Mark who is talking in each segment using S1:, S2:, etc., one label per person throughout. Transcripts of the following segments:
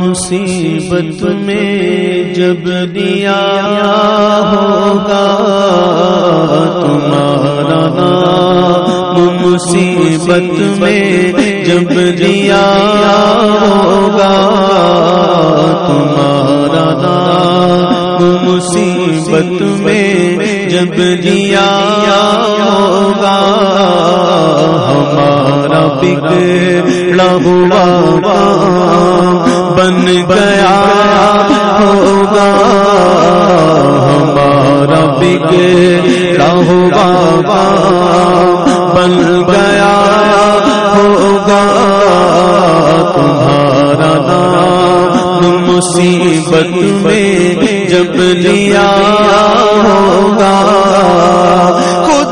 S1: مصیبت میں جب دیا ہوگا، تمہارا نام مصیبت میں جب دیا ہوگا، تمہارا نام مصیبت میں جب دیا ہوگا، ہمارا بگڑا ہوا بن گیا ہوگا ہمارا بگڑا ہوا بن گیا ہوگا تمہارا نام مصیبت میں جب لیا ہوگا خدا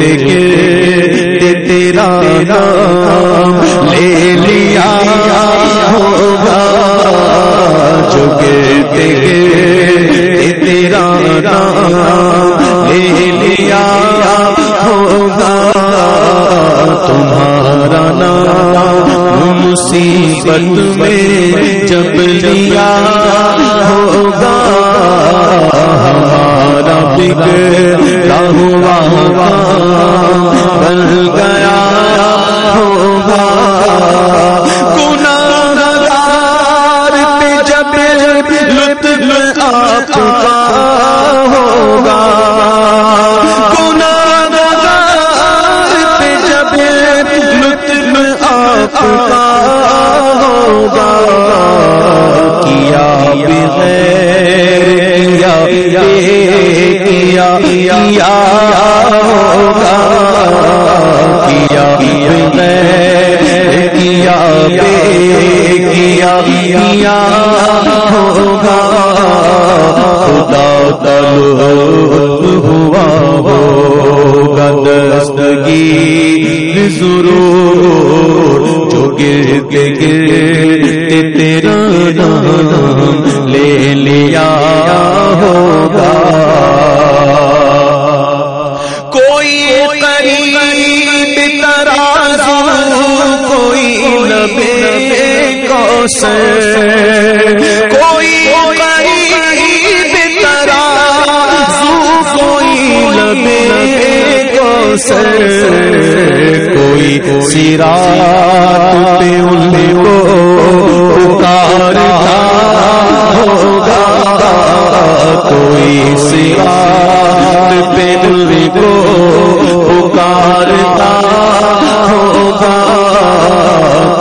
S1: گرتے گرتے تیرا نام لے لیا ہوگا۔ جو گرتے گرتے تیرا نام لے لیا ہوگا۔ تمہارا نام مصیبت میں جب لیا ہوگا۔ ہمارا بگڑا ہوا۔ بن گیا ہوگا۔ گناہگار پہ جب لطف آپ کا ہوگا۔ گناہگار پہ جب لطف آپ کا ضرور جو گرتے گرتے تیرا نام لے لیا ہوگا۔ کوئی قریب ترازو، کوئی لبے کوسر کوئی سیرا پہ ان کو پکارتا ہوگا۔ کوئی سیرا پہ ان کو پکارتا ہوگا۔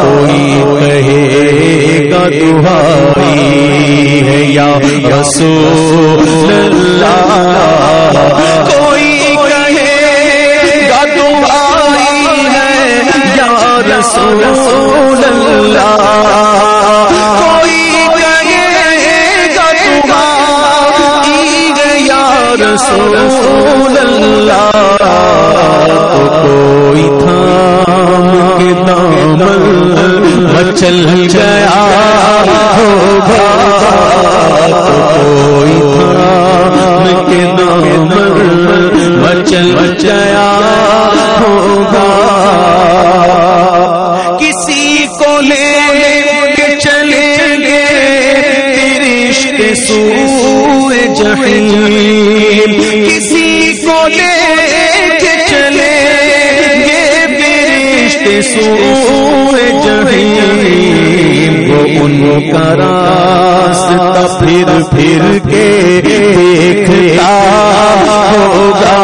S1: کوئی کہے گا تمہاری ہے یا رسول اللہ۔ رسول اللہ۔ کوئی کہے گا تمہاری ہے یا رسول اللہ۔ تو کوئی تھام کے دامن مچل گیا۔ جہیم کسی کو لے کے چلے گے رشتے سوئے جہیم وہ ان کا راستہ پھر پھر کے دیکھتا ہوگا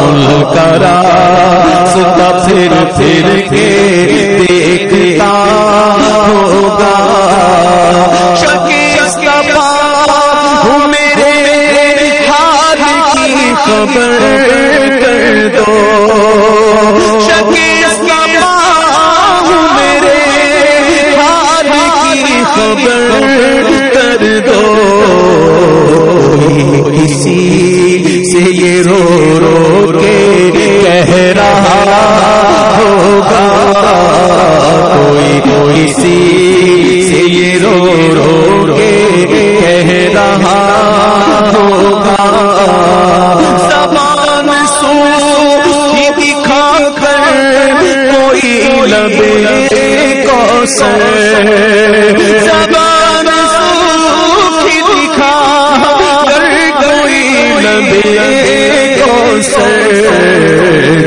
S1: ان کا راستہ پھر پھر کے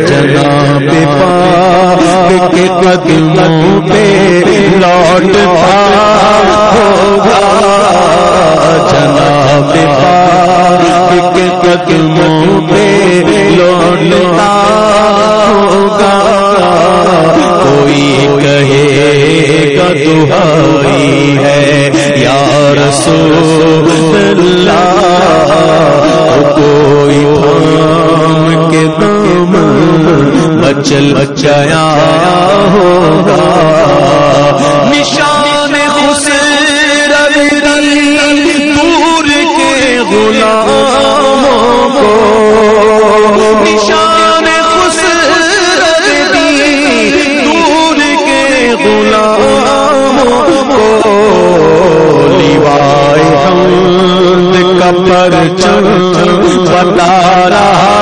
S1: جناب پاک کے قدموں پہ لوٹتا ہوگا۔ جناب پاک کے قدموں پہ لوٹتا ہوگا۔ کوئی کہے گا دہائی ہے یا رسول اللہ۔ بچل بچایا ہوگا۔ نشان خسر دور کے غلاموں کو۔ نشان خسر دور کے غلاموں کو۔ لیوائے حمد کا پرچم بتا رہا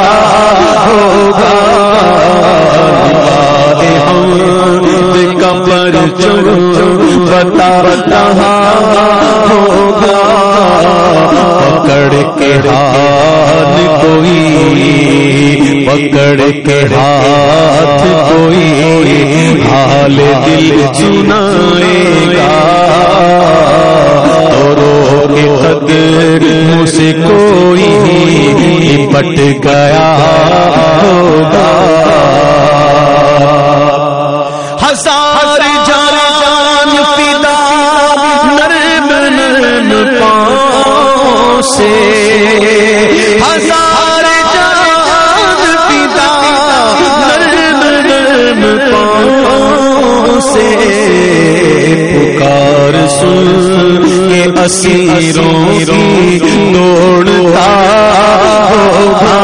S1: کا بتا رہا ہوگا۔ پکڑ کے ہاتھ کوئی، پکڑ کے ہاتھ کوئی۔ حال دل سنائے گا۔ رو کے قدر سے کوئی پٹ گیا ہوگا۔ اسیروں کی دوڑتا ہوگا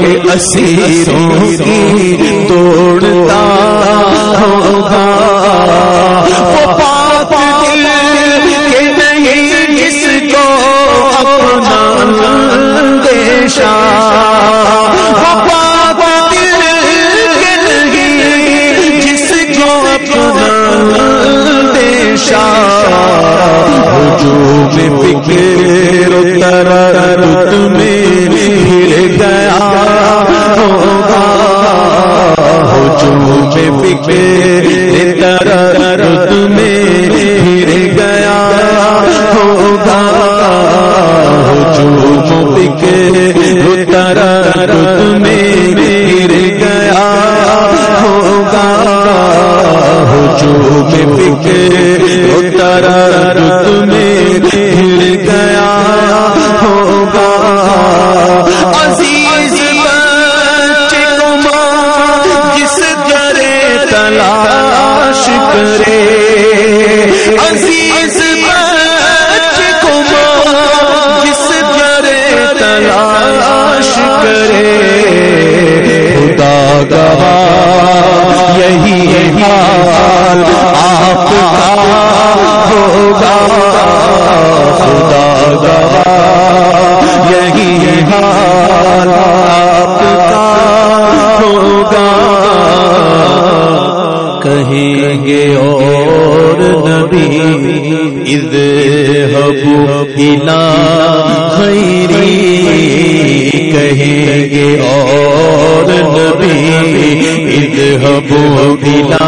S1: کے اسیروں کی دوڑتا ہوگا ہجوم کہیں گے اور نبی، اذ ہبو الا خیری، کہیں گے اور نبی، اذ ہبو الا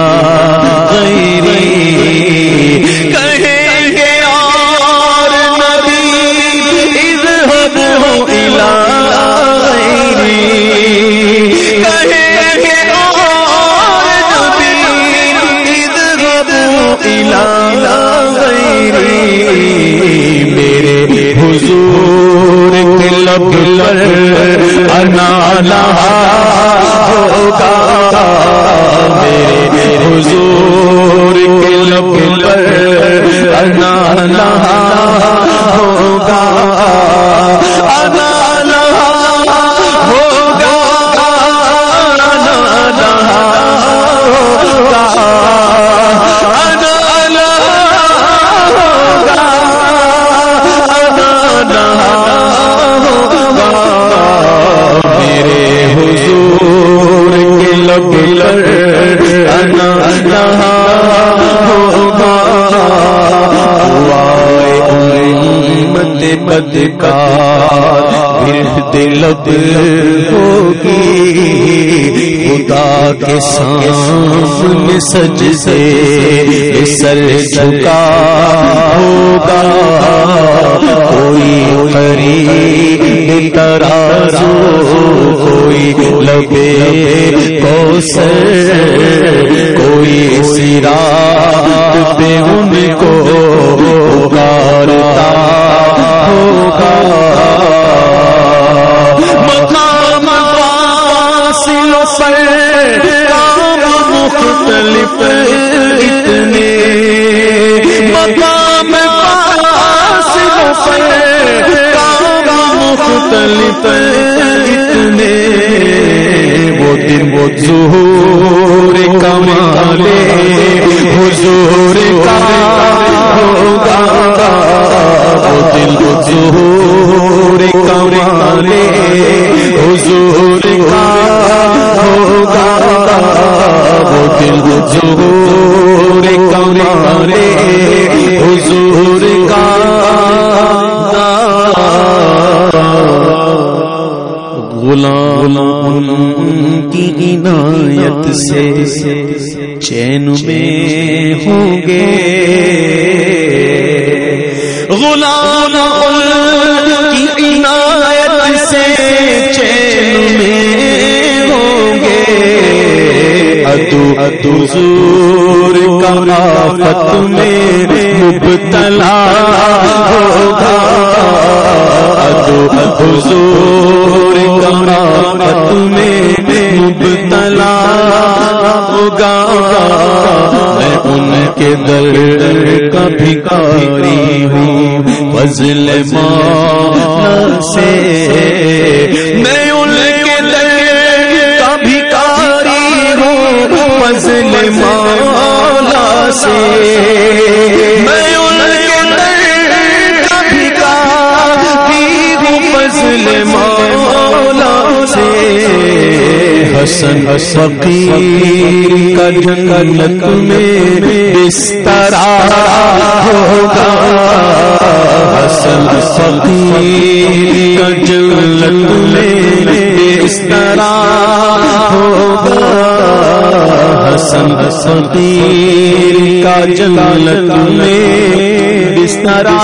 S1: امت کا دل ہوگی، خدا کے سامنے سج سے سر جھکا ہوگا۔ کوئی قریب ترازو، کوئی لبے کو سر کوئی سیرا مختلف اتنے وہ دن وہ ظہور کمالے حضور کا ہوگا۔ وہ دل وہ ظہور کمالے حضور کا ہوگا۔ وہ دل وہ ظہور کمالے سے چین میں ہوں گے غلام کی عنایت سے چین میں ہوں گے ادو ادو زور کا آفت میں مبتلا ہوگا۔ ادو ادو زور کا آفت میں مبتلا ہوگا۔ میں ان کے در کا بھکاری ہوں۔ فضل ماں سے میں ان کے در کا بھکاری ہوں۔ فضل مالا سے حسن فقیر کا جنت میں بسترا ہوگا۔ حسن فقیر کا جنت میں بسترا ہوگا۔ حسن فقیر کا جنت میں بسترا